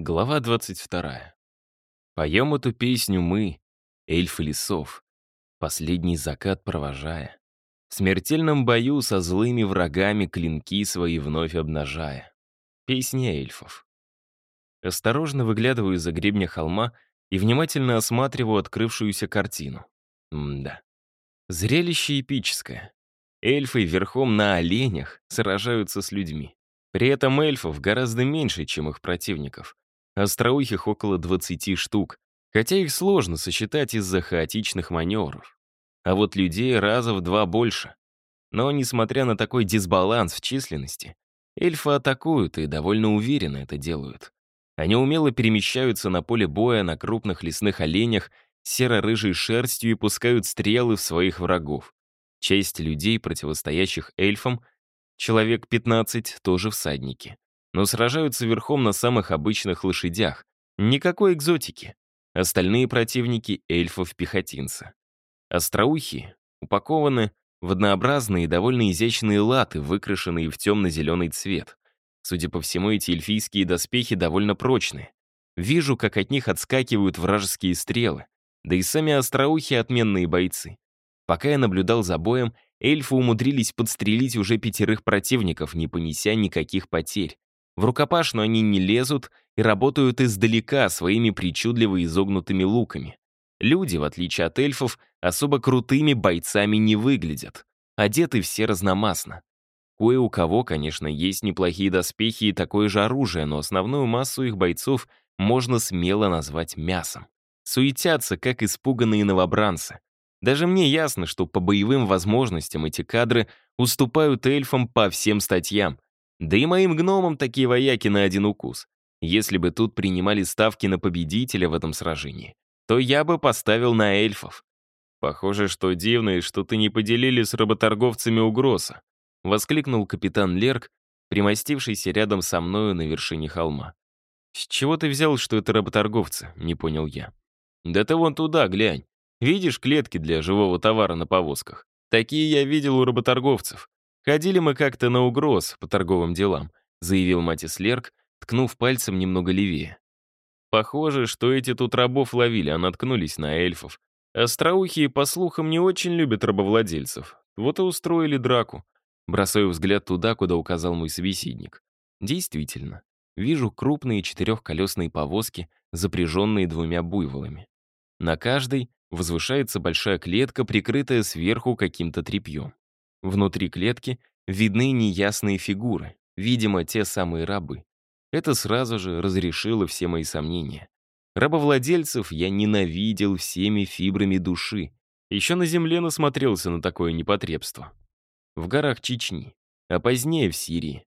Глава 22. Поем эту песню мы, эльфы лесов, последний закат провожая. В смертельном бою со злыми врагами клинки свои вновь обнажая. Песня эльфов. Осторожно выглядываю из-за гребня холма и внимательно осматриваю открывшуюся картину. М-да. Зрелище эпическое. Эльфы верхом на оленях сражаются с людьми. При этом эльфов гораздо меньше, чем их противников. Остроухих около 20 штук, хотя их сложно сосчитать из-за хаотичных маневров. А вот людей раза в два больше. Но, несмотря на такой дисбаланс в численности, эльфы атакуют и довольно уверенно это делают. Они умело перемещаются на поле боя на крупных лесных оленях серо-рыжей шерстью и пускают стрелы в своих врагов. Часть людей, противостоящих эльфам, человек 15, тоже всадники но сражаются верхом на самых обычных лошадях. Никакой экзотики. Остальные противники — эльфов-пехотинца. Остроухие упакованы в однообразные довольно изящные латы, выкрашенные в темно-зеленый цвет. Судя по всему, эти эльфийские доспехи довольно прочные. Вижу, как от них отскакивают вражеские стрелы. Да и сами остроухие отменные бойцы. Пока я наблюдал за боем, эльфы умудрились подстрелить уже пятерых противников, не понеся никаких потерь. В рукопашную они не лезут и работают издалека своими причудливо изогнутыми луками. Люди, в отличие от эльфов, особо крутыми бойцами не выглядят. Одеты все разномастно. Кое у кого, конечно, есть неплохие доспехи и такое же оружие, но основную массу их бойцов можно смело назвать мясом. Суетятся, как испуганные новобранцы. Даже мне ясно, что по боевым возможностям эти кадры уступают эльфам по всем статьям, да и моим гномам такие вояки на один укус. Если бы тут принимали ставки на победителя в этом сражении, то я бы поставил на эльфов. Похоже, что дивно, и что ты не поделили с работорговцами угроза. Воскликнул капитан Лерк, примостившийся рядом со мною на вершине холма. «С чего ты взял, что это работорговцы?» — не понял я. «Да ты вон туда глянь. Видишь клетки для живого товара на повозках? Такие я видел у работорговцев. «Ходили мы как-то на угроз по торговым делам», заявил Матис Лерк, ткнув пальцем немного левее. Похоже, что эти тут рабов ловили, а наткнулись на эльфов. Остроухие, по слухам, не очень любят рабовладельцев. Вот и устроили драку. Бросаю взгляд туда, куда указал мой собеседник. Действительно, вижу крупные четырехколесные повозки, запряженные двумя буйволами. На каждой возвышается большая клетка, прикрытая сверху каким-то тряпьем. Внутри клетки видны неясные фигуры, видимо, те самые рабы. Это сразу же разрешило все мои сомнения. Рабовладельцев я ненавидел всеми фибрами души. Еще на земле насмотрелся на такое непотребство. В горах Чечни, а позднее в Сирии.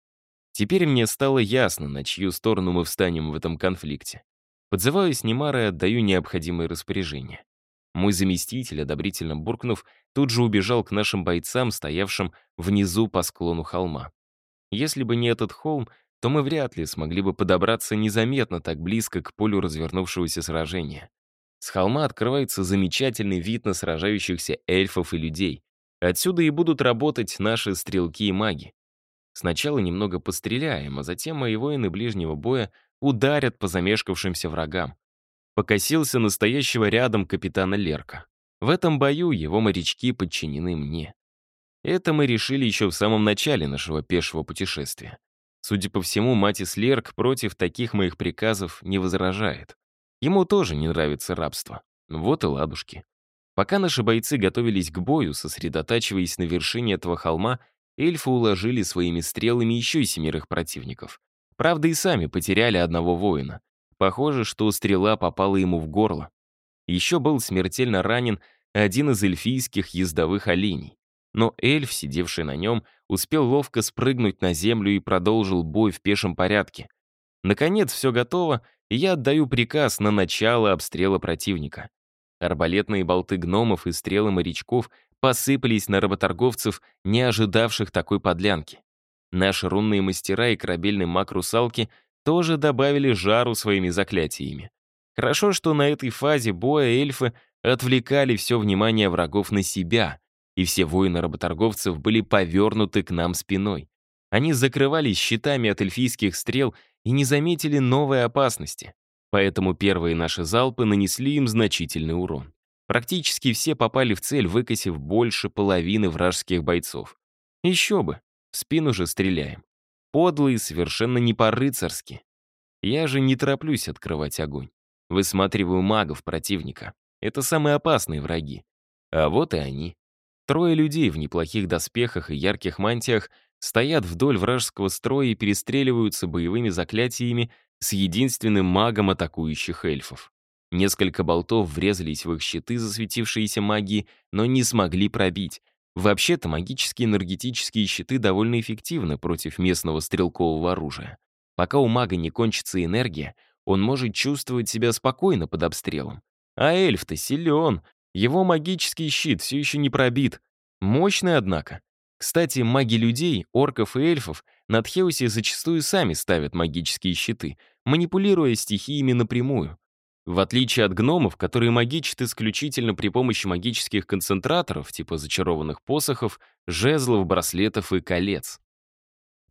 Теперь мне стало ясно, на чью сторону мы встанем в этом конфликте. Подзываю Снимара и отдаю необходимые распоряжения. Мой заместитель, одобрительно буркнув, тут же убежал к нашим бойцам, стоявшим внизу по склону холма. Если бы не этот холм, то мы вряд ли смогли бы подобраться незаметно так близко к полю развернувшегося сражения. С холма открывается замечательный вид на сражающихся эльфов и людей. Отсюда и будут работать наши стрелки и маги. Сначала немного постреляем, а затем мои воины ближнего боя ударят по замешкавшимся врагам покосился настоящего рядом капитана Лерка. В этом бою его морячки подчинены мне. Это мы решили еще в самом начале нашего пешего путешествия. Судя по всему, Матис Лерк против таких моих приказов не возражает. Ему тоже не нравится рабство. Вот и ладушки. Пока наши бойцы готовились к бою, сосредотачиваясь на вершине этого холма, эльфы уложили своими стрелами еще семерых противников. Правда, и сами потеряли одного воина. Похоже, что стрела попала ему в горло. Еще был смертельно ранен один из эльфийских ездовых оленей. Но эльф, сидевший на нем, успел ловко спрыгнуть на землю и продолжил бой в пешем порядке. Наконец, все готово, и я отдаю приказ на начало обстрела противника. Арбалетные болты гномов и стрелы морячков посыпались на работорговцев, не ожидавших такой подлянки. Наши рунные мастера и корабельный маг русалки тоже добавили жару своими заклятиями. Хорошо, что на этой фазе боя эльфы отвлекали все внимание врагов на себя, и все воины работорговцев были повернуты к нам спиной. Они закрывались щитами от эльфийских стрел и не заметили новой опасности. Поэтому первые наши залпы нанесли им значительный урон. Практически все попали в цель, выкосив больше половины вражеских бойцов. Еще бы, в спину же стреляем. Подло и совершенно не по-рыцарски. Я же не тороплюсь открывать огонь. Высматриваю магов противника. Это самые опасные враги. А вот и они. Трое людей в неплохих доспехах и ярких мантиях стоят вдоль вражеского строя и перестреливаются боевыми заклятиями с единственным магом атакующих эльфов. Несколько болтов врезались в их щиты, засветившиеся магии, но не смогли пробить. Вообще-то магические энергетические щиты довольно эффективны против местного стрелкового оружия. Пока у мага не кончится энергия, он может чувствовать себя спокойно под обстрелом. А эльф-то силен, его магический щит все еще не пробит. Мощный, однако. Кстати, маги людей, орков и эльфов на Тхеусе зачастую сами ставят магические щиты, манипулируя стихиями напрямую. В отличие от гномов, которые магичат исключительно при помощи магических концентраторов, типа зачарованных посохов, жезлов, браслетов и колец.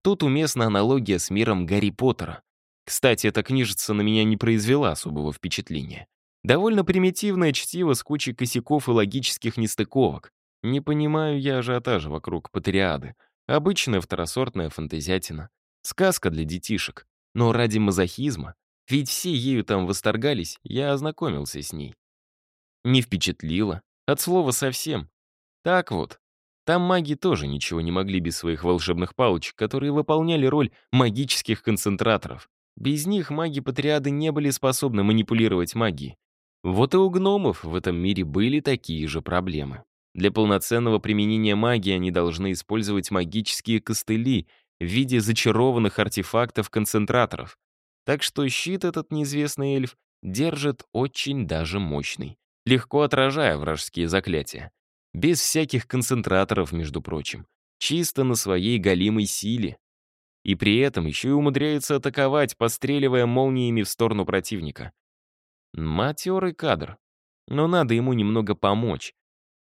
Тут уместна аналогия с миром Гарри Поттера. Кстати, эта книжица на меня не произвела особого впечатления. Довольно примитивное чтиво с кучей косяков и логических нестыковок. Не понимаю я ажиотажа вокруг Патриады. Обычная второсортная фантазиатина. Сказка для детишек. Но ради мазохизма, ведь все ею там восторгались, я ознакомился с ней. Не впечатлило. От слова совсем. Так вот, там маги тоже ничего не могли без своих волшебных палочек, которые выполняли роль магических концентраторов. Без них маги-патриады не были способны манипулировать магией. Вот и у гномов в этом мире были такие же проблемы. Для полноценного применения магии они должны использовать магические костыли в виде зачарованных артефактов-концентраторов. Так что щит этот неизвестный эльф держит очень даже мощный, легко отражая вражеские заклятия. Без всяких концентраторов, между прочим. Чисто на своей голимой силе. И при этом еще и умудряется атаковать, постреливая молниями в сторону противника. Матерый кадр. Но надо ему немного помочь.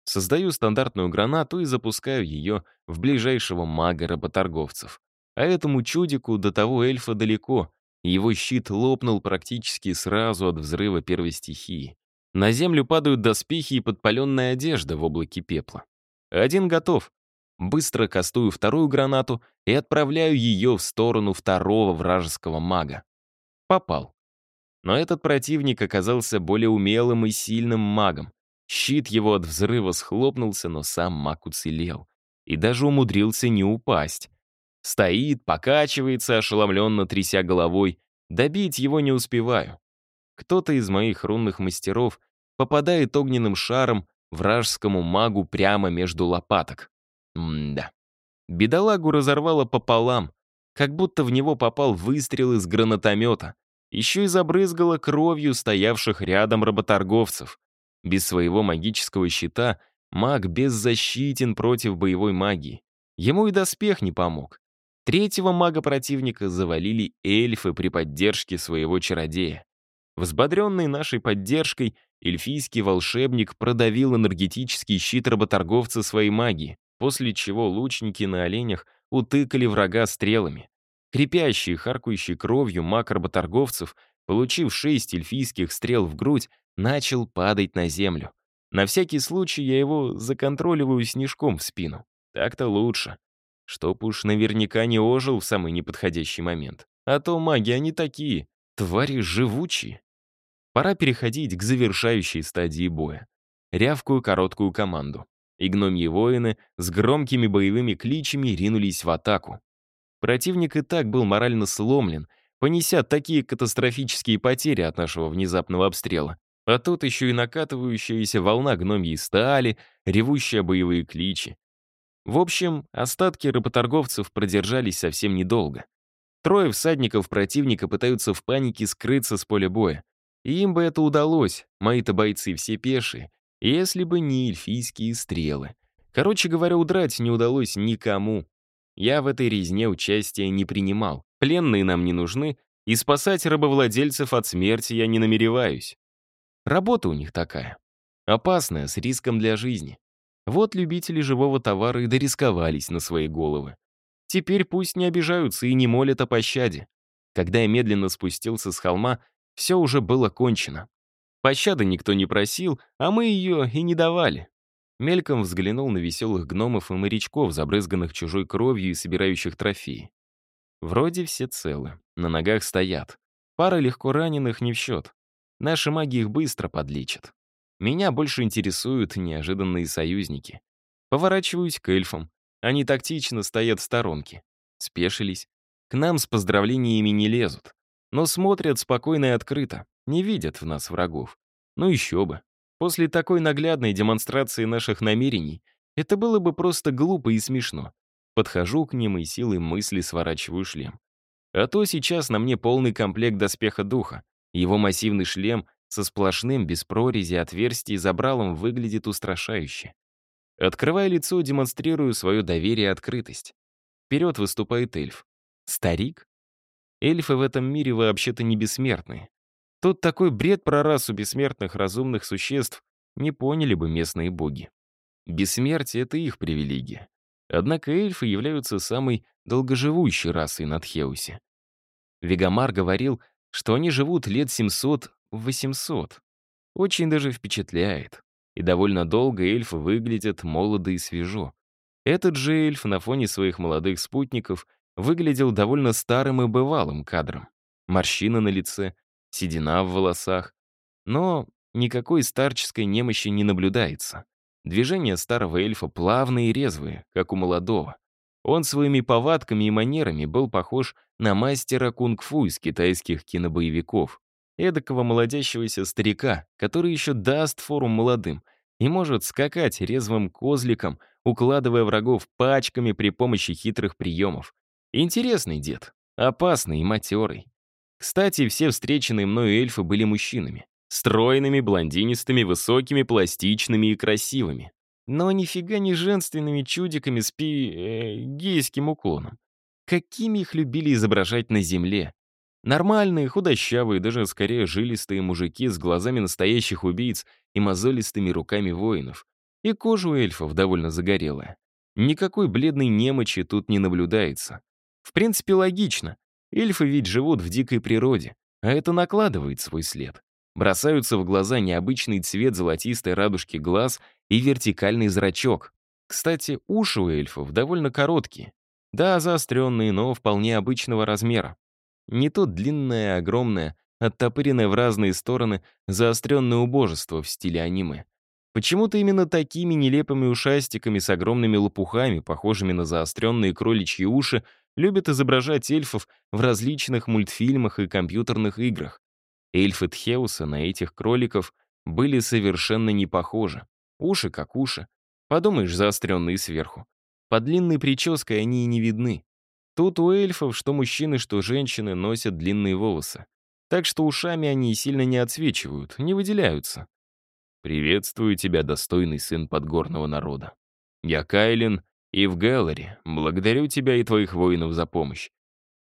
Создаю стандартную гранату и запускаю ее в ближайшего мага работорговцев. А этому чудику до того эльфа далеко, его щит лопнул практически сразу от взрыва первой стихии. На землю падают доспехи и подпаленная одежда в облаке пепла. Один готов. Быстро кастую вторую гранату и отправляю ее в сторону второго вражеского мага. Попал. Но этот противник оказался более умелым и сильным магом. Щит его от взрыва схлопнулся, но сам маг уцелел. И даже умудрился не упасть. Стоит, покачивается, ошеломленно тряся головой. Добить его не успеваю. Кто-то из моих рунных мастеров попадает огненным шаром вражескому магу прямо между лопаток. М-да. Бедолагу разорвало пополам, как будто в него попал выстрел из гранатомета еще и забрызгала кровью стоявших рядом работорговцев. Без своего магического щита маг беззащитен против боевой магии. Ему и доспех не помог. Третьего мага противника завалили эльфы при поддержке своего чародея. Взбодренный нашей поддержкой, эльфийский волшебник продавил энергетический щит работорговца своей магии, после чего лучники на оленях утыкали врага стрелами. Крепящий, харкающий кровью маг работорговцев, получив шесть эльфийских стрел в грудь, начал падать на землю. На всякий случай я его законтроливаю снежком в спину. Так-то лучше. Чтоб уж наверняка не ожил в самый неподходящий момент. А то маги они такие, твари живучие. Пора переходить к завершающей стадии боя. Рявкую короткую команду. И гномьи воины с громкими боевыми кличами ринулись в атаку. Противник и так был морально сломлен, понеся такие катастрофические потери от нашего внезапного обстрела. А тут еще и накатывающаяся волна гномьей стали, ревущие боевые кличи. В общем, остатки рыботорговцев продержались совсем недолго. Трое всадников противника пытаются в панике скрыться с поля боя. И им бы это удалось, мои-то бойцы все пешие, если бы не эльфийские стрелы. Короче говоря, удрать не удалось никому. Я в этой резне участия не принимал. Пленные нам не нужны, и спасать рабовладельцев от смерти я не намереваюсь. Работа у них такая. Опасная, с риском для жизни. Вот любители живого товара и дорисковались на свои головы. Теперь пусть не обижаются и не молят о пощаде. Когда я медленно спустился с холма, все уже было кончено. Пощады никто не просил, а мы ее и не давали. Мельком взглянул на веселых гномов и морячков, забрызганных чужой кровью и собирающих трофеи. Вроде все целы, на ногах стоят. Пара легко раненых не в счет. Наши маги их быстро подлечат. Меня больше интересуют неожиданные союзники. Поворачиваюсь к эльфам. Они тактично стоят в сторонке. Спешились. К нам с поздравлениями не лезут. Но смотрят спокойно и открыто. Не видят в нас врагов. Ну еще бы. После такой наглядной демонстрации наших намерений это было бы просто глупо и смешно. Подхожу к ним и силой мысли сворачиваю шлем. А то сейчас на мне полный комплект доспеха духа. Его массивный шлем со сплошным, без прорези, отверстий забралом выглядит устрашающе. Открывая лицо, демонстрирую свое доверие и открытость. Вперед выступает эльф. Старик? Эльфы в этом мире вообще-то не бессмертные. Тут такой бред про расу бессмертных разумных существ не поняли бы местные боги. Бессмертие — это их привилегия. Однако эльфы являются самой долгоживущей расой на Тхеусе. Вегамар говорил, что они живут лет 700-800. Очень даже впечатляет. И довольно долго эльфы выглядят молодо и свежо. Этот же эльф на фоне своих молодых спутников выглядел довольно старым и бывалым кадром. Морщина на лице, седина в волосах. Но никакой старческой немощи не наблюдается. Движения старого эльфа плавные и резвые, как у молодого. Он своими повадками и манерами был похож на мастера кунг-фу из китайских кинобоевиков. Эдакого молодящегося старика, который еще даст форум молодым и может скакать резвым козликом, укладывая врагов пачками при помощи хитрых приемов. Интересный дед, опасный и матерый. Кстати, все встреченные мною эльфы были мужчинами. Стройными, блондинистыми, высокими, пластичными и красивыми. Но нифига не женственными чудиками с пи... Э, гейским уклоном. Какими их любили изображать на земле. Нормальные, худощавые, даже скорее жилистые мужики с глазами настоящих убийц и мозолистыми руками воинов. И кожа у эльфов довольно загорелая. Никакой бледной немочи тут не наблюдается. В принципе, логично. Эльфы ведь живут в дикой природе, а это накладывает свой след. Бросаются в глаза необычный цвет золотистой радужки глаз и вертикальный зрачок. Кстати, уши у эльфов довольно короткие. Да, заостренные, но вполне обычного размера. Не то длинное, огромное, оттопыренное в разные стороны заостренное убожество в стиле аниме. Почему-то именно такими нелепыми ушастиками с огромными лопухами, похожими на заостренные кроличьи уши, любят изображать эльфов в различных мультфильмах и компьютерных играх. Эльфы Тхеуса на этих кроликов были совершенно не похожи. Уши как уши. Подумаешь, заостренные сверху. Под длинной прической они и не видны. Тут у эльфов, что мужчины, что женщины, носят длинные волосы. Так что ушами они сильно не отсвечивают, не выделяются. «Приветствую тебя, достойный сын подгорного народа. Я Кайлин и в Гэллари. Благодарю тебя и твоих воинов за помощь.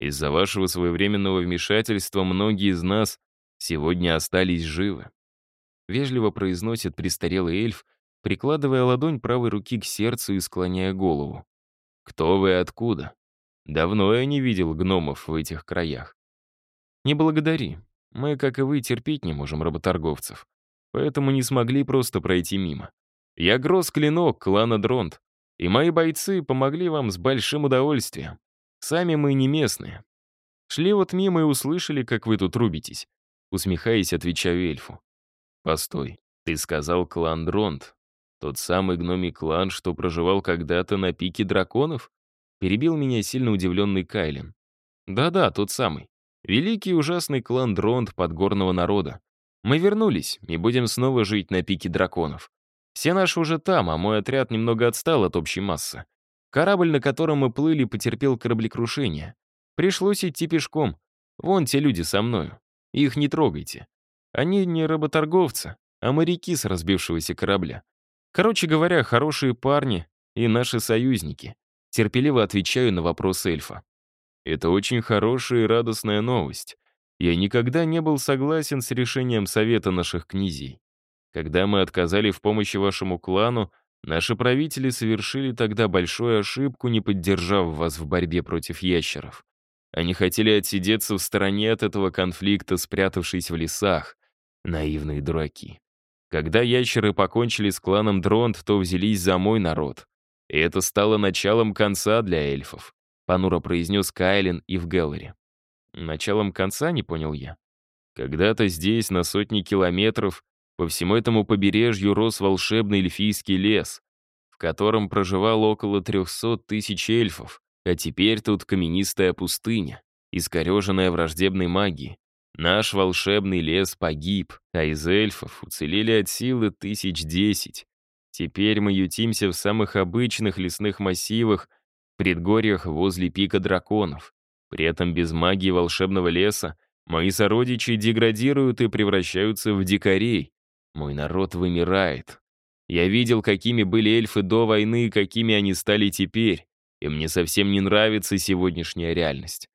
Из-за вашего своевременного вмешательства многие из нас сегодня остались живы. Вежливо произносит престарелый эльф, прикладывая ладонь правой руки к сердцу и склоняя голову. «Кто вы и откуда? Давно я не видел гномов в этих краях». «Не благодари. Мы, как и вы, терпеть не можем работорговцев. Поэтому не смогли просто пройти мимо. Я Гроз Клинок, клана Дронт. И мои бойцы помогли вам с большим удовольствием. Сами мы не местные. Шли вот мимо и услышали, как вы тут рубитесь. Усмехаясь, отвечаю эльфу. Постой, ты сказал клан Дронт. Тот самый гномий клан, что проживал когда-то на пике драконов? Перебил меня сильно удивленный Кайлен. Да-да, тот самый. Великий ужасный клан Дронт подгорного народа. Мы вернулись и будем снова жить на пике драконов. Все наши уже там, а мой отряд немного отстал от общей массы. Корабль, на котором мы плыли, потерпел кораблекрушение. Пришлось идти пешком. Вон те люди со мною. Их не трогайте. Они не работорговцы, а моряки с разбившегося корабля. Короче говоря, хорошие парни и наши союзники. Терпеливо отвечаю на вопрос эльфа. Это очень хорошая и радостная новость. Я никогда не был согласен с решением совета наших князей. Когда мы отказали в помощи вашему клану, наши правители совершили тогда большую ошибку, не поддержав вас в борьбе против ящеров. Они хотели отсидеться в стороне от этого конфликта, спрятавшись в лесах. Наивные дураки. Когда ящеры покончили с кланом Дронт, то взялись за мой народ. И это стало началом конца для эльфов, понуро произнес Кайлен и в Геллере. Началом конца, не понял я. Когда-то здесь, на сотни километров, по всему этому побережью рос волшебный эльфийский лес, в котором проживало около 300 тысяч эльфов, а теперь тут каменистая пустыня, искореженная враждебной магией. Наш волшебный лес погиб, а из эльфов уцелели от силы тысяч десять. Теперь мы ютимся в самых обычных лесных массивах, предгорьях возле пика драконов. При этом без магии волшебного леса мои сородичи деградируют и превращаются в дикарей. Мой народ вымирает. Я видел, какими были эльфы до войны и какими они стали теперь, и мне совсем не нравится сегодняшняя реальность.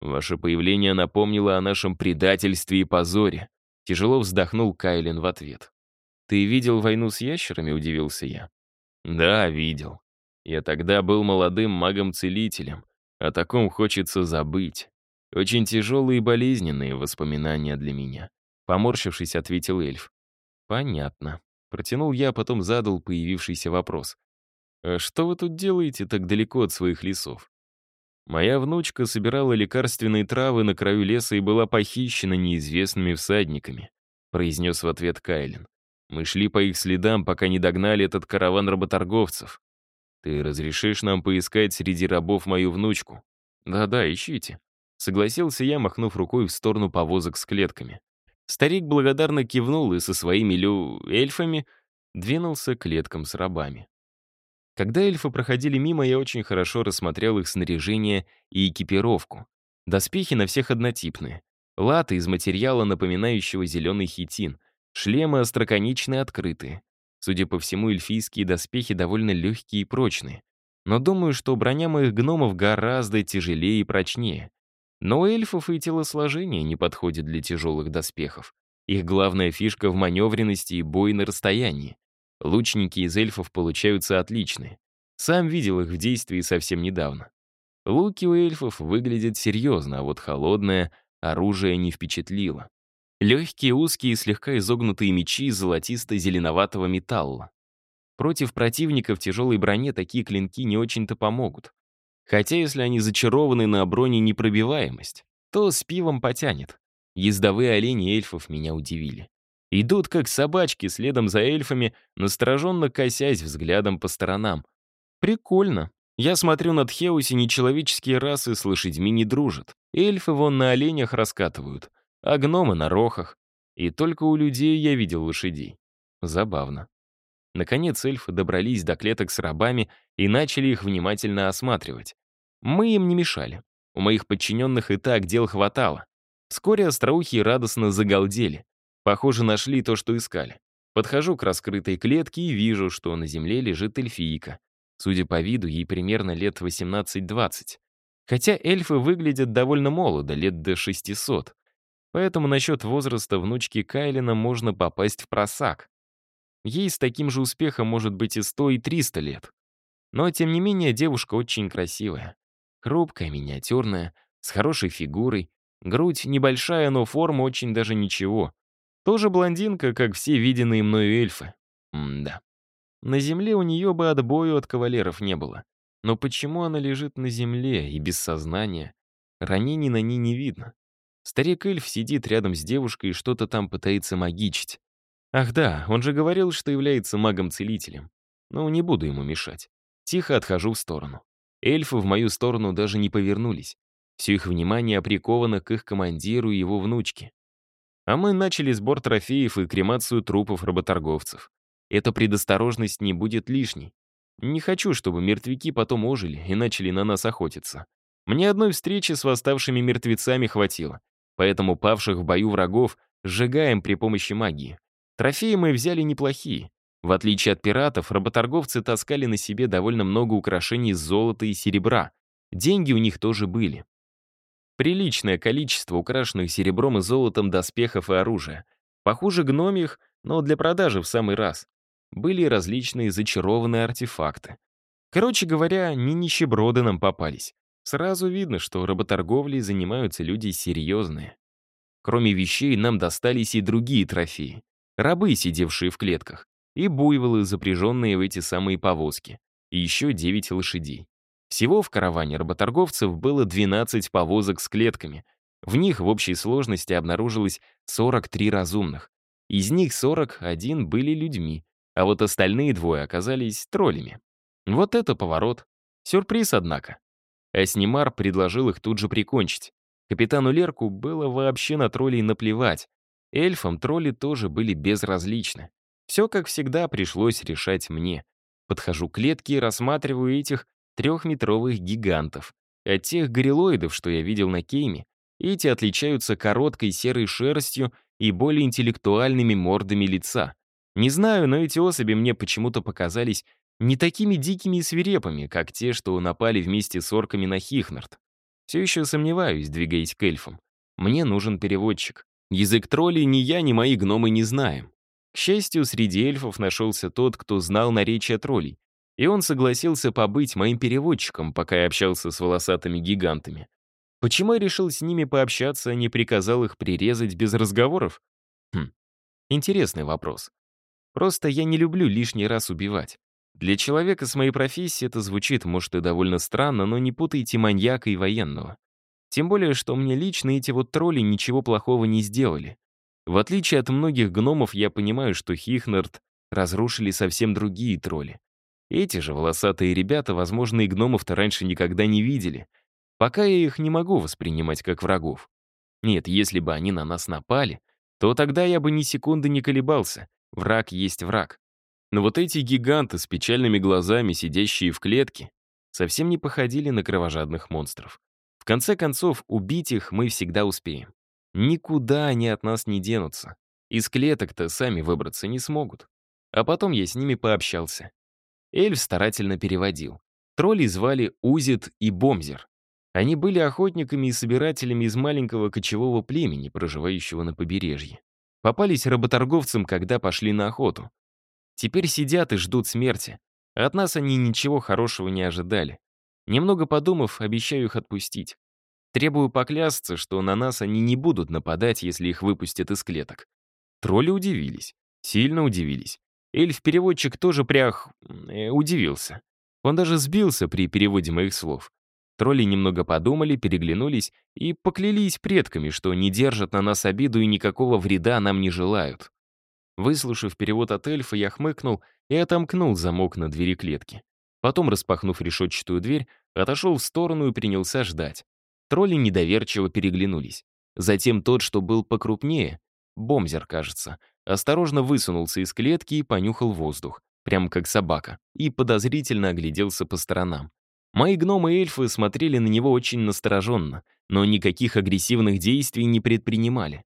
Ваше появление напомнило о нашем предательстве и позоре. Тяжело вздохнул Кайлен в ответ. «Ты видел войну с ящерами?» — удивился я. «Да, видел. Я тогда был молодым магом-целителем. О таком хочется забыть. Очень тяжелые и болезненные воспоминания для меня. Поморщившись, ответил эльф. Понятно. Протянул я, а потом задал появившийся вопрос. «А что вы тут делаете так далеко от своих лесов?» Моя внучка собирала лекарственные травы на краю леса и была похищена неизвестными всадниками, произнес в ответ Кайлен. Мы шли по их следам, пока не догнали этот караван работорговцев. «Ты разрешишь нам поискать среди рабов мою внучку?» «Да-да, ищите», — согласился я, махнув рукой в сторону повозок с клетками. Старик благодарно кивнул и со своими лю... эльфами двинулся к клеткам с рабами. Когда эльфы проходили мимо, я очень хорошо рассмотрел их снаряжение и экипировку. Доспехи на всех однотипные. Латы из материала, напоминающего зеленый хитин. Шлемы остроконечные открытые. Судя по всему, эльфийские доспехи довольно легкие и прочные. Но думаю, что броня моих гномов гораздо тяжелее и прочнее. Но у эльфов и телосложение не подходит для тяжелых доспехов. Их главная фишка в маневренности и бой на расстоянии. Лучники из эльфов получаются отличные. Сам видел их в действии совсем недавно. Луки у эльфов выглядят серьезно, а вот холодное оружие не впечатлило. Легкие, узкие, и слегка изогнутые мечи золотисто-зеленоватого металла. Против противника в тяжелой броне такие клинки не очень-то помогут. Хотя если они зачарованы на броне непробиваемость, то с пивом потянет. Ездовые олени эльфов меня удивили. Идут как собачки следом за эльфами, настороженно косясь взглядом по сторонам. Прикольно. Я смотрю над Хеуси, нечеловеческие расы с лошадьми не дружат. Эльфы вон на оленях раскатывают — а гномы на рохах. И только у людей я видел лошадей. Забавно. Наконец эльфы добрались до клеток с рабами и начали их внимательно осматривать. Мы им не мешали. У моих подчиненных и так дел хватало. Вскоре остроухие радостно загалдели. Похоже, нашли то, что искали. Подхожу к раскрытой клетке и вижу, что на земле лежит эльфийка. Судя по виду, ей примерно лет 18-20. Хотя эльфы выглядят довольно молодо, лет до 600. Поэтому насчет возраста внучки Кайлина можно попасть в просак. Ей с таким же успехом может быть и 100, и 300 лет. Но, тем не менее, девушка очень красивая. Хрупкая, миниатюрная, с хорошей фигурой. Грудь небольшая, но форма очень даже ничего. Тоже блондинка, как все виденные мною эльфы. М-да. На земле у нее бы отбою от кавалеров не было. Но почему она лежит на земле и без сознания? Ранений на ней не видно. Старик-эльф сидит рядом с девушкой и что-то там пытается магичить. Ах да, он же говорил, что является магом-целителем. Но не буду ему мешать. Тихо отхожу в сторону. Эльфы в мою сторону даже не повернулись. Все их внимание приковано к их командиру и его внучке. А мы начали сбор трофеев и кремацию трупов работорговцев. Эта предосторожность не будет лишней. Не хочу, чтобы мертвяки потом ожили и начали на нас охотиться. Мне одной встречи с восставшими мертвецами хватило. Поэтому павших в бою врагов сжигаем при помощи магии. Трофеи мы взяли неплохие. В отличие от пиратов, работорговцы таскали на себе довольно много украшений из золота и серебра. Деньги у них тоже были. Приличное количество украшенных серебром и золотом доспехов и оружия. Похуже гномих, но для продажи в самый раз. Были различные зачарованные артефакты. Короче говоря, не нищеброды нам попались. Сразу видно, что работорговлей занимаются люди серьезные. Кроме вещей, нам достались и другие трофеи. Рабы, сидевшие в клетках, и буйволы, запряженные в эти самые повозки, и еще 9 лошадей. Всего в караване работорговцев было 12 повозок с клетками. В них в общей сложности обнаружилось 43 разумных. Из них 41 были людьми, а вот остальные двое оказались троллями. Вот это поворот. Сюрприз, однако. Аснимар предложил их тут же прикончить. Капитану Лерку было вообще на троллей наплевать. Эльфам тролли тоже были безразличны. Все, как всегда, пришлось решать мне. Подхожу к клетке и рассматриваю этих трехметровых гигантов. От тех горилоидов, что я видел на Кейме, эти отличаются короткой серой шерстью и более интеллектуальными мордами лица. Не знаю, но эти особи мне почему-то показались не такими дикими и свирепыми, как те, что напали вместе с орками на Хихнард. Все еще сомневаюсь, двигаясь к эльфам. Мне нужен переводчик. Язык троллей ни я, ни мои гномы не знаем. К счастью, среди эльфов нашелся тот, кто знал наречие троллей, и он согласился побыть моим переводчиком, пока я общался с волосатыми гигантами. Почему я решил с ними пообщаться, а не приказал их прирезать без разговоров? Хм, интересный вопрос. Просто я не люблю лишний раз убивать. Для человека с моей профессией это звучит, может, и довольно странно, но не путайте маньяка и военного. Тем более, что мне лично эти вот тролли ничего плохого не сделали. В отличие от многих гномов, я понимаю, что Хихнард разрушили совсем другие тролли. Эти же волосатые ребята, возможно, и гномов-то раньше никогда не видели. Пока я их не могу воспринимать как врагов. Нет, если бы они на нас напали, то тогда я бы ни секунды не колебался. Враг есть враг. Но вот эти гиганты с печальными глазами, сидящие в клетке, совсем не походили на кровожадных монстров. В конце концов, убить их мы всегда успеем. Никуда они от нас не денутся. Из клеток-то сами выбраться не смогут. А потом я с ними пообщался. Эльф старательно переводил. Троллей звали Узит и Бомзер. Они были охотниками и собирателями из маленького кочевого племени, проживающего на побережье. Попались работорговцам, когда пошли на охоту. Теперь сидят и ждут смерти. От нас они ничего хорошего не ожидали. Немного подумав, обещаю их отпустить. Требую поклясться, что на нас они не будут нападать, если их выпустят из клеток. Тролли удивились. Сильно удивились. Эльф-переводчик тоже прях... Э, удивился. Он даже сбился при переводе моих слов. Тролли немного подумали, переглянулись и поклялись предками, что не держат на нас обиду и никакого вреда нам не желают. Выслушав перевод от эльфа, я хмыкнул и отомкнул замок на двери клетки. Потом, распахнув решетчатую дверь, отошел в сторону и принялся ждать. Тролли недоверчиво переглянулись. Затем тот, что был покрупнее, бомзер, кажется, осторожно высунулся из клетки и понюхал воздух, прям как собака, и подозрительно огляделся по сторонам. Мои гномы и эльфы смотрели на него очень настороженно, но никаких агрессивных действий не предпринимали.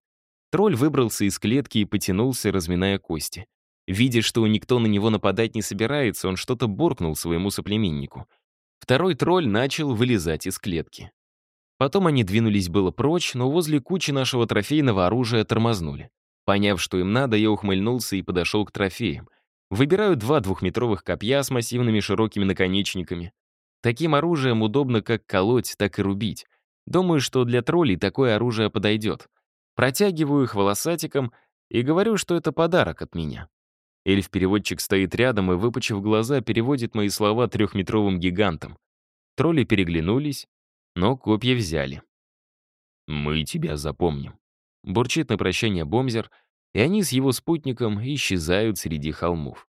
Тролль выбрался из клетки и потянулся, разминая кости. Видя, что никто на него нападать не собирается, он что-то буркнул своему соплеменнику. Второй тролль начал вылезать из клетки. Потом они двинулись было прочь, но возле кучи нашего трофейного оружия тормознули. Поняв, что им надо, я ухмыльнулся и подошел к трофеям. Выбираю два двухметровых копья с массивными широкими наконечниками. Таким оружием удобно как колоть, так и рубить. Думаю, что для троллей такое оружие подойдет. Протягиваю их волосатиком и говорю, что это подарок от меня. Эльф-переводчик стоит рядом и, выпучив глаза, переводит мои слова трехметровым гигантом. Тролли переглянулись, но копья взяли. «Мы тебя запомним», — бурчит на прощание Бомзер, и они с его спутником исчезают среди холмов.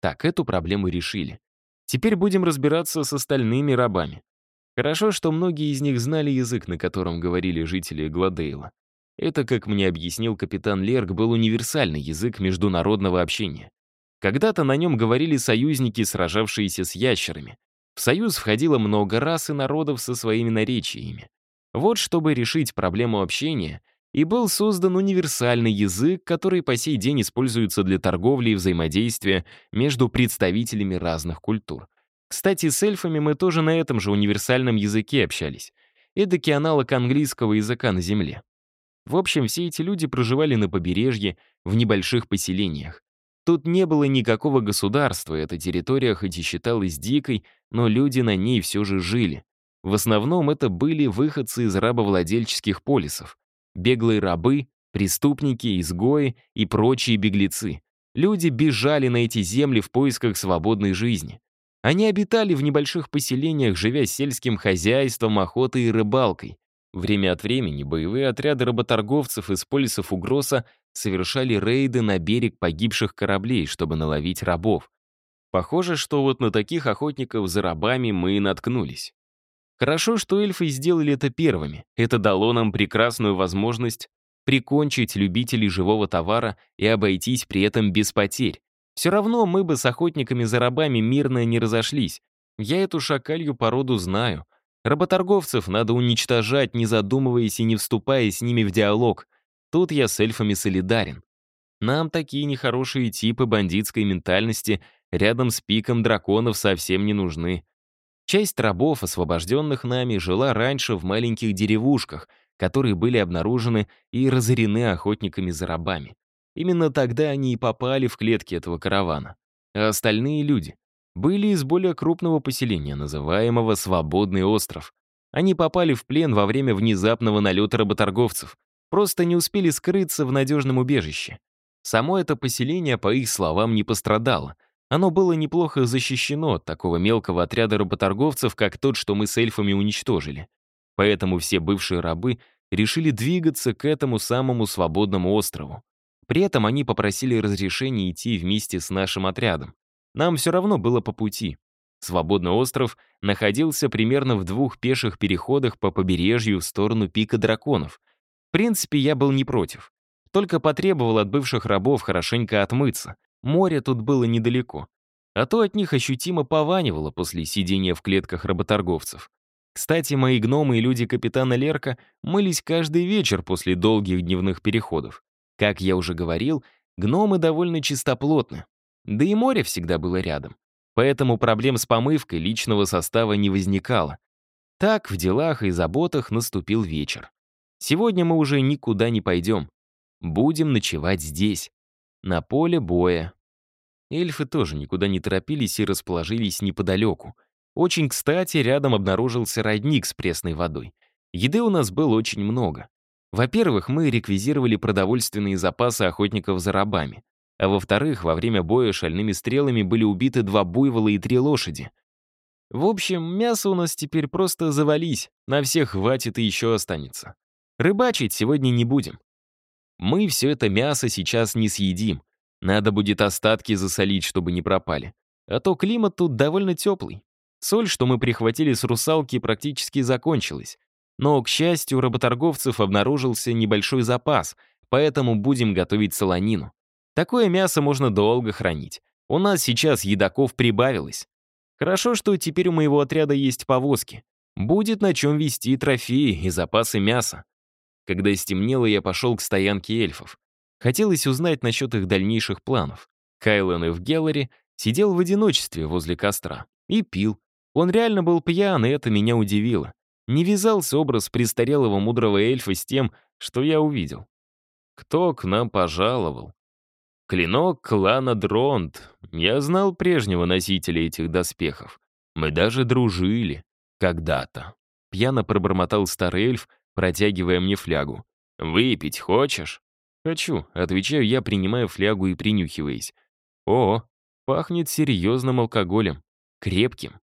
Так, эту проблему решили. Теперь будем разбираться с остальными рабами. Хорошо, что многие из них знали язык, на котором говорили жители Гладейла. Это, как мне объяснил капитан Лерк, был универсальный язык международного общения. Когда-то на нем говорили союзники, сражавшиеся с ящерами, в союз входило много рас и народов со своими наречиями. Вот чтобы решить проблему общения, и был создан универсальный язык, который по сей день используется для торговли и взаимодействия между представителями разных культур. Кстати, с эльфами мы тоже на этом же универсальном языке общались. Эдакий аналог английского языка на Земле. В общем, все эти люди проживали на побережье, в небольших поселениях. Тут не было никакого государства, эта территория хоть и считалась дикой, но люди на ней все же жили. В основном это были выходцы из рабовладельческих полисов. Беглые рабы, преступники, изгои и прочие беглецы. Люди бежали на эти земли в поисках свободной жизни. Они обитали в небольших поселениях, живя сельским хозяйством, охотой и рыбалкой. Время от времени боевые отряды работорговцев из полисов Угроса совершали рейды на берег погибших кораблей, чтобы наловить рабов. Похоже, что вот на таких охотников за рабами мы и наткнулись. Хорошо, что эльфы сделали это первыми. Это дало нам прекрасную возможность прикончить любителей живого товара и обойтись при этом без потерь. Все равно мы бы с охотниками за рабами мирно не разошлись. Я эту шакалью породу знаю. Работорговцев надо уничтожать, не задумываясь и не вступая с ними в диалог. Тут я с эльфами солидарен. Нам такие нехорошие типы бандитской ментальности рядом с пиком драконов совсем не нужны. Часть рабов, освобожденных нами, жила раньше в маленьких деревушках, которые были обнаружены и разорены охотниками за рабами. Именно тогда они и попали в клетки этого каравана. А остальные люди были из более крупного поселения, называемого «Свободный остров». Они попали в плен во время внезапного налета работорговцев, просто не успели скрыться в надежном убежище. Само это поселение, по их словам, не пострадало. Оно было неплохо защищено от такого мелкого отряда работорговцев, как тот, что мы с эльфами уничтожили. Поэтому все бывшие рабы решили двигаться к этому самому свободному острову. При этом они попросили разрешения идти вместе с нашим отрядом. Нам все равно было по пути. Свободный остров находился примерно в двух пеших переходах по побережью в сторону пика драконов. В принципе, я был не против. Только потребовал от бывших рабов хорошенько отмыться. Море тут было недалеко. А то от них ощутимо пованивало после сидения в клетках работорговцев. Кстати, мои гномы и люди капитана Лерка мылись каждый вечер после долгих дневных переходов. Как я уже говорил, гномы довольно чистоплотны. Да и море всегда было рядом. Поэтому проблем с помывкой личного состава не возникало. Так, в делах и заботах наступил вечер. Сегодня мы уже никуда не пойдем. Будем ночевать здесь, на поле боя. Эльфы тоже никуда не торопились и расположились неподалеку. Очень кстати, рядом обнаружился родник с пресной водой. Еды у нас было очень много. Во-первых, мы реквизировали продовольственные запасы охотников за рабами. А во-вторых, во время боя шальными стрелами были убиты два буйвола и три лошади. В общем, мясо у нас теперь просто завались, на всех хватит и еще останется. Рыбачить сегодня не будем. Мы все это мясо сейчас не съедим. Надо будет остатки засолить, чтобы не пропали. А то климат тут довольно теплый. Соль, что мы прихватили с русалки, практически закончилась. Но, к счастью, у работорговцев обнаружился небольшой запас, поэтому будем готовить солонину. Такое мясо можно долго хранить. У нас сейчас едоков прибавилось. Хорошо, что теперь у моего отряда есть повозки. Будет на чем вести трофеи и запасы мяса. Когда стемнело, я пошел к стоянке эльфов. Хотелось узнать насчет их дальнейших планов. Кайлен и в Гелларе сидел в одиночестве возле костра и пил. Он реально был пьян, и это меня удивило. Не вязался образ престарелого мудрого эльфа с тем, что я увидел. Кто к нам пожаловал? Клинок клана Дронт. Я знал прежнего носителя этих доспехов. Мы даже дружили. Когда-то. Пьяно пробормотал старый эльф, протягивая мне флягу. «Выпить хочешь?» «Хочу», — отвечаю я, принимая флягу и принюхиваясь. «О, пахнет серьезным алкоголем. Крепким.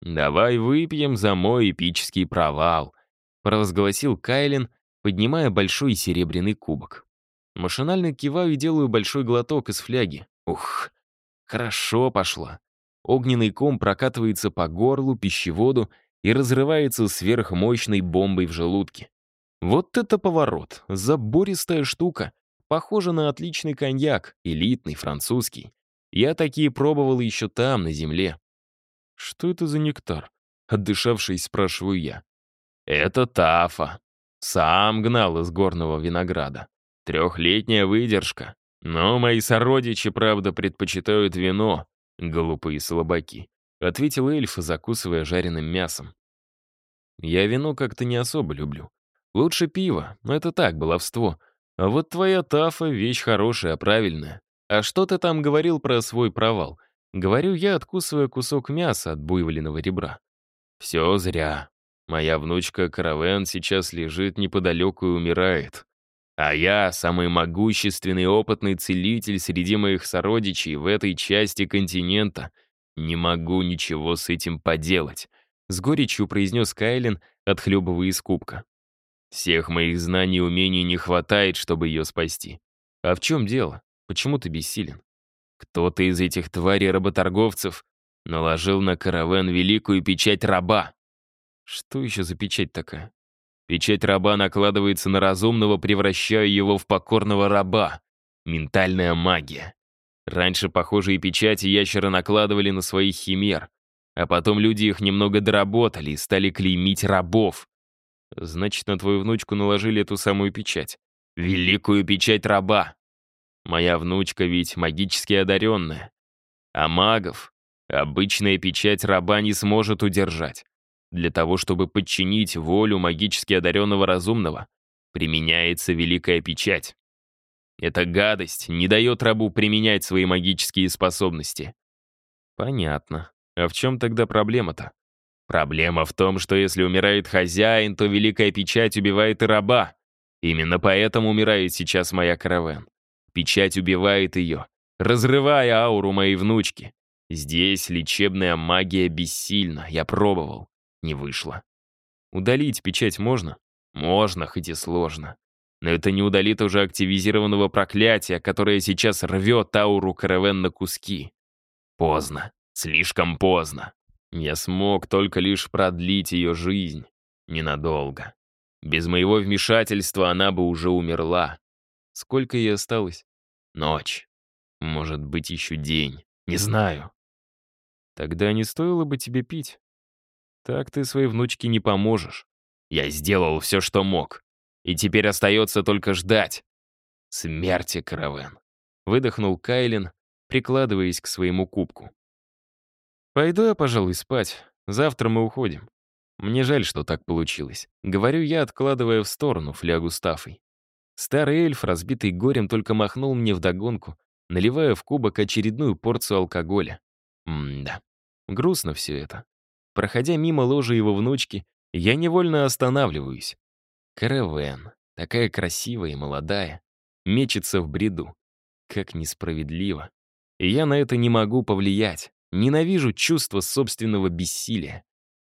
«Давай выпьем за мой эпический провал», — провозгласил Кайлин, поднимая большой серебряный кубок. Машинально киваю и делаю большой глоток из фляги. Ух, хорошо пошло. Огненный ком прокатывается по горлу, пищеводу и разрывается сверхмощной бомбой в желудке. Вот это поворот, забористая штука. Похоже на отличный коньяк, элитный, французский. Я такие пробовал еще там, на земле. «Что это за нектар?» Отдышавшись, спрашиваю я. «Это тафа. Сам гнал из горного винограда. Трехлетняя выдержка. Но мои сородичи, правда, предпочитают вино, глупые слабаки», ответил эльф, закусывая жареным мясом. «Я вино как-то не особо люблю. Лучше пиво, но это так, баловство. А вот твоя тафа — вещь хорошая, правильная. А что ты там говорил про свой провал?» Говорю я, откусывая кусок мяса от буйволиного ребра. Все зря. Моя внучка Каравен сейчас лежит неподалеку и умирает. А я, самый могущественный опытный целитель среди моих сородичей в этой части континента, не могу ничего с этим поделать», — с горечью произнес Кайлин, отхлебывая из кубка. «Всех моих знаний и умений не хватает, чтобы ее спасти. А в чем дело? Почему ты бессилен? Кто-то из этих тварей-работорговцев наложил на караван великую печать раба. Что еще за печать такая? Печать раба накладывается на разумного, превращая его в покорного раба. Ментальная магия. Раньше похожие печати ящеры накладывали на своих химер, а потом люди их немного доработали и стали клеймить рабов. Значит, на твою внучку наложили эту самую печать. Великую печать раба. Моя внучка ведь магически одаренная. А магов обычная печать раба не сможет удержать. Для того, чтобы подчинить волю магически одаренного разумного, применяется великая печать. Эта гадость не дает рабу применять свои магические способности. Понятно. А в чем тогда проблема-то? Проблема в том, что если умирает хозяин, то великая печать убивает и раба. Именно поэтому умирает сейчас моя караван. Печать убивает ее, разрывая ауру моей внучки. Здесь лечебная магия бессильна, я пробовал. Не вышло. Удалить печать можно? Можно, хоть и сложно. Но это не удалит уже активизированного проклятия, которое сейчас рвет ауру Каравен на куски. Поздно. Слишком поздно. Я смог только лишь продлить ее жизнь. Ненадолго. Без моего вмешательства она бы уже умерла. Сколько ей осталось? Ночь. Может быть, еще день. Не знаю. Тогда не стоило бы тебе пить. Так ты своей внучке не поможешь. Я сделал все, что мог. И теперь остается только ждать. Смерти, Каравен. Выдохнул Кайлин, прикладываясь к своему кубку. «Пойду я, пожалуй, спать. Завтра мы уходим. Мне жаль, что так получилось. Говорю я, откладывая в сторону флягу с тафой. Старый эльф, разбитый горем, только махнул мне вдогонку, наливая в кубок очередную порцию алкоголя. М-да. Грустно все это. Проходя мимо ложа его внучки, я невольно останавливаюсь. Каравен, такая красивая и молодая, мечется в бреду. Как несправедливо. И я на это не могу повлиять. Ненавижу чувство собственного бессилия.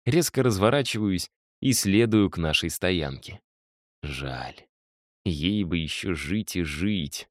Резко разворачиваюсь и следую к нашей стоянке. Жаль. Ей бы еще жить и жить.